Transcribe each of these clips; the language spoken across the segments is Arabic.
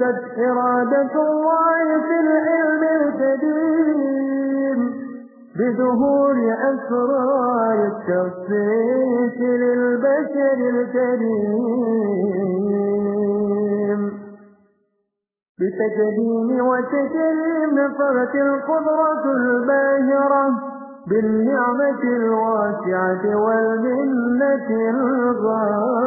ثبتت إرادة الله في العلم القديم بظهور أسرار التخصيص للبشر الكريم. بتكريم وتكريم نفرت القدرة الباهرة بالنعمة الواسعة والمنة الغامرة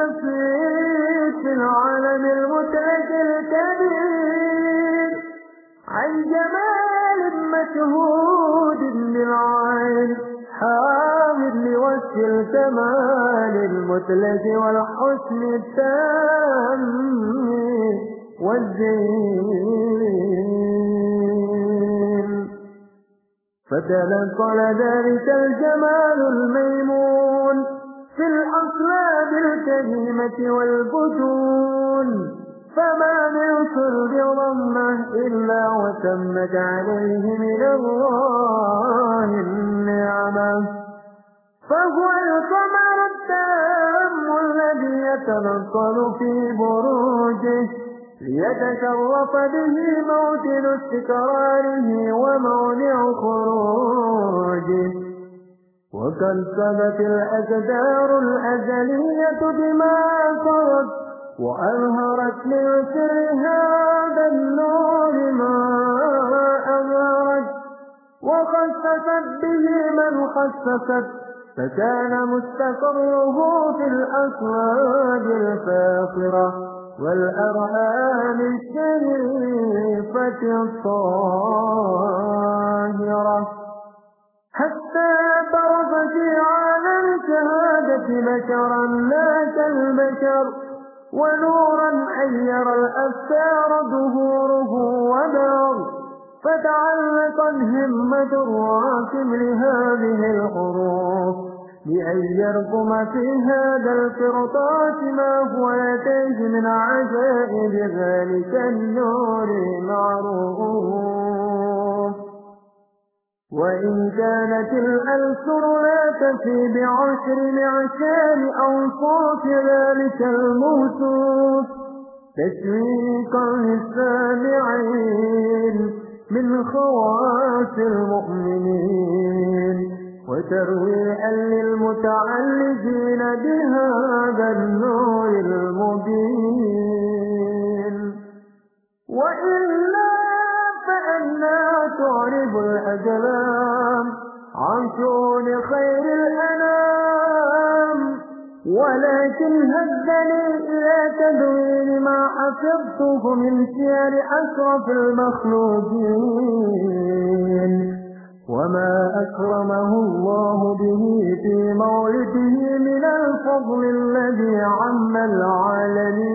التفريط في العالم المترك الكبير عن جمال مشهود بالعين حامد لوجه الكمال المثلث والحسن التام والزين فتنقل ذلك الجمال الميمون في الأصلاب الكريمة والبطون. فما من صلب ضمة إلا وتمت عليه من الله النعمة. فهو القمر التام الذي يتنقل في بروجه ليتشرف به موطن استقراره ومونع خروجه. وقد سبت الأجدار الأزلية بما صرت وأظهرت من سر هذا النور ما أظهرت وخسفت به من خسفت فكان مستقره في الأسواج الفاخرة والأرهام الشريفة الطاهرة. حتى برز في عالم شهادة بشرا لا كالبشر ونورا حير الأفكار ظهوره ودار فتعلق الهمة الراكب لهذه الحروف بأن يرقم في هذا القرطاس ما هو يتيه من عجائب ذلك النور معروف وإن كانت الألسر لا تفي بعشر معشار أوصاف ذلك الموصوف تشويقا للسامعين من خواص المؤمنين. وترويعا للمتعلقين بهذا النور المبين. فأنا تعرب الأجلام عن شؤون خير الأنام. ولكن هدني إلى تدوين ما حفظته من سير أشرف المخلوقين. وما أكرمه الله به في مولده من الفضل الذي عم العالمين.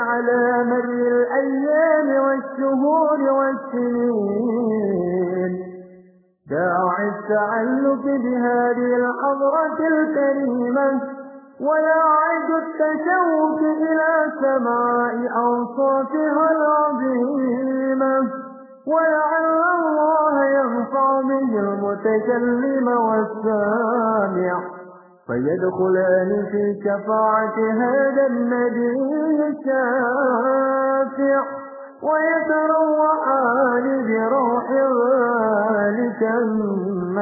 على مر الأيام والشهور والسنين. داعي التعلق بهذه الحضرة الكريمة ويعد التشوق إلى سماء أوصافها العظيمة. ولعل الله ينفع به المتكلم والسامع. فيدخلان في شفاعة هذا النبي الشافع ويتروحان بروح ذلك وسلم